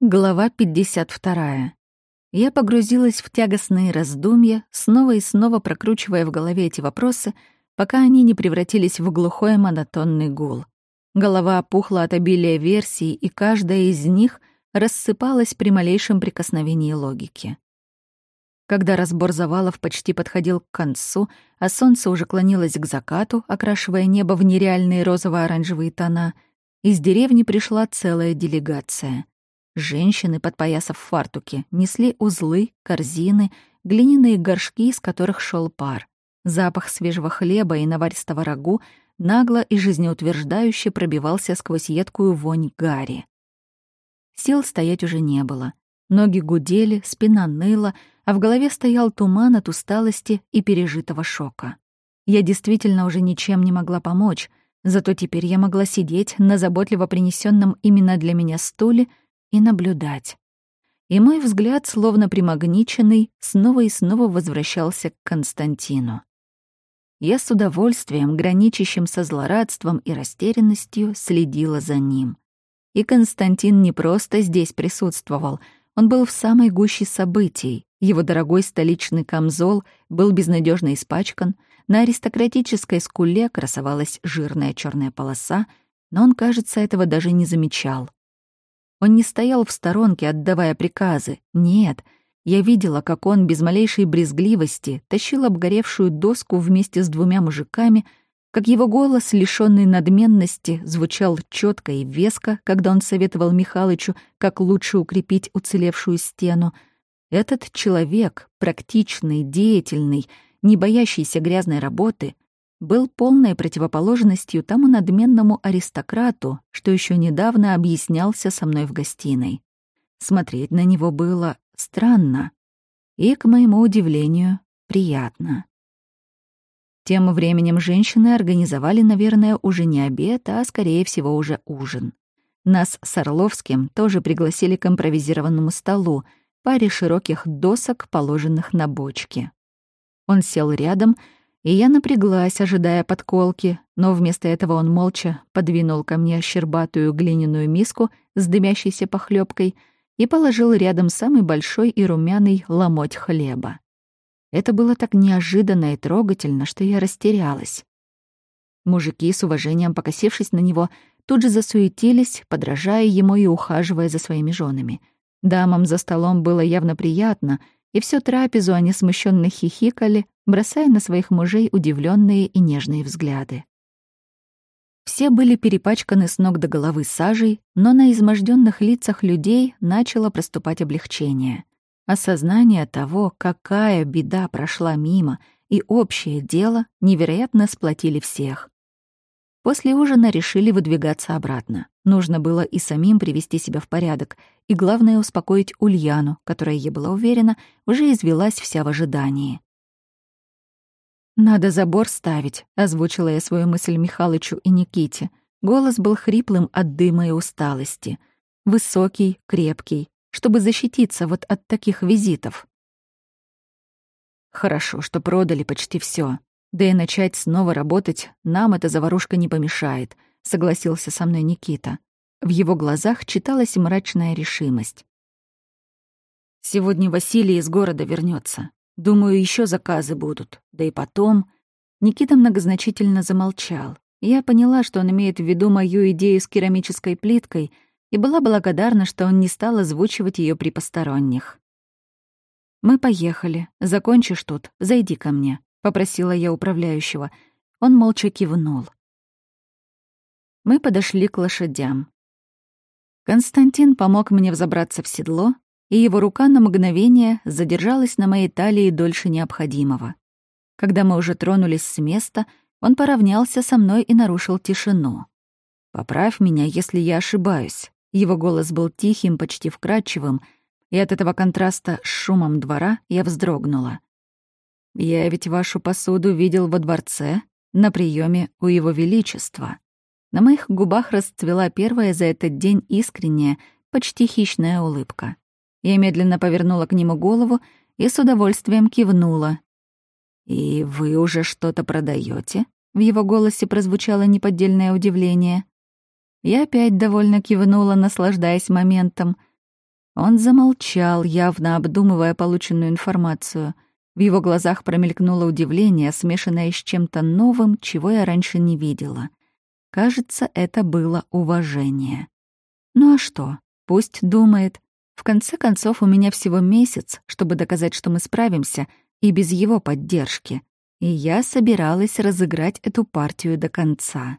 Глава 52. Я погрузилась в тягостные раздумья, снова и снова прокручивая в голове эти вопросы, пока они не превратились в глухой монотонный гул. Голова опухла от обилия версий, и каждая из них рассыпалась при малейшем прикосновении логики. Когда разбор завалов почти подходил к концу, а солнце уже клонилось к закату, окрашивая небо в нереальные розово-оранжевые тона, из деревни пришла целая делегация — Женщины, подпоясав фартуки, несли узлы, корзины, глиняные горшки, из которых шел пар. Запах свежего хлеба и наваристого рагу нагло и жизнеутверждающе пробивался сквозь едкую вонь гари. Сил стоять уже не было. Ноги гудели, спина ныла, а в голове стоял туман от усталости и пережитого шока. Я действительно уже ничем не могла помочь, зато теперь я могла сидеть на заботливо принесенном именно для меня стуле и наблюдать. И мой взгляд, словно примагниченный, снова и снова возвращался к Константину. Я с удовольствием, граничащим со злорадством и растерянностью, следила за ним. И Константин не просто здесь присутствовал, он был в самой гуще событий. Его дорогой столичный камзол был безнадежно испачкан, на аристократической скуле красовалась жирная черная полоса, но он, кажется, этого даже не замечал. Он не стоял в сторонке, отдавая приказы. Нет, я видела, как он без малейшей брезгливости тащил обгоревшую доску вместе с двумя мужиками, как его голос, лишённый надменности, звучал четко и веско, когда он советовал Михалычу, как лучше укрепить уцелевшую стену. Этот человек, практичный, деятельный, не боящийся грязной работы — был полной противоположностью тому надменному аристократу, что еще недавно объяснялся со мной в гостиной. Смотреть на него было странно и, к моему удивлению, приятно. Тем временем женщины организовали, наверное, уже не обед, а, скорее всего, уже ужин. Нас с Орловским тоже пригласили к импровизированному столу, паре широких досок, положенных на бочки. Он сел рядом — и я напряглась, ожидая подколки, но вместо этого он молча подвинул ко мне щербатую глиняную миску с дымящейся похлебкой и положил рядом самый большой и румяный ломоть хлеба. Это было так неожиданно и трогательно, что я растерялась. Мужики, с уважением покосившись на него, тут же засуетились, подражая ему и ухаживая за своими женами. Дамам за столом было явно приятно, и всю трапезу они смущенно хихикали, бросая на своих мужей удивленные и нежные взгляды. Все были перепачканы с ног до головы сажей, но на изможденных лицах людей начало проступать облегчение. Осознание того, какая беда прошла мимо, и общее дело невероятно сплотили всех. После ужина решили выдвигаться обратно. Нужно было и самим привести себя в порядок, и главное — успокоить Ульяну, которая, я была уверена, уже извелась вся в ожидании. «Надо забор ставить», — озвучила я свою мысль Михалычу и Никите. Голос был хриплым от дыма и усталости. Высокий, крепкий, чтобы защититься вот от таких визитов. Хорошо, что продали почти все. Да и начать снова работать нам эта заварушка не помешает, согласился со мной Никита. В его глазах читалась мрачная решимость. Сегодня Василий из города вернется. Думаю, еще заказы будут. Да и потом...» Никита многозначительно замолчал. Я поняла, что он имеет в виду мою идею с керамической плиткой, и была благодарна, что он не стал озвучивать ее при посторонних. «Мы поехали. Закончишь тут, зайди ко мне», — попросила я управляющего. Он молча кивнул. Мы подошли к лошадям. Константин помог мне взобраться в седло, и его рука на мгновение задержалась на моей талии дольше необходимого. Когда мы уже тронулись с места, он поравнялся со мной и нарушил тишину. «Поправь меня, если я ошибаюсь». Его голос был тихим, почти вкрадчивым, и от этого контраста с шумом двора я вздрогнула. «Я ведь вашу посуду видел во дворце, на приеме у его величества». На моих губах расцвела первая за этот день искренняя, почти хищная улыбка. Я медленно повернула к нему голову и с удовольствием кивнула. «И вы уже что-то продаете? В его голосе прозвучало неподдельное удивление. Я опять довольно кивнула, наслаждаясь моментом. Он замолчал, явно обдумывая полученную информацию. В его глазах промелькнуло удивление, смешанное с чем-то новым, чего я раньше не видела. Кажется, это было уважение. Ну а что? Пусть думает. В конце концов, у меня всего месяц, чтобы доказать, что мы справимся, и без его поддержки. И я собиралась разыграть эту партию до конца.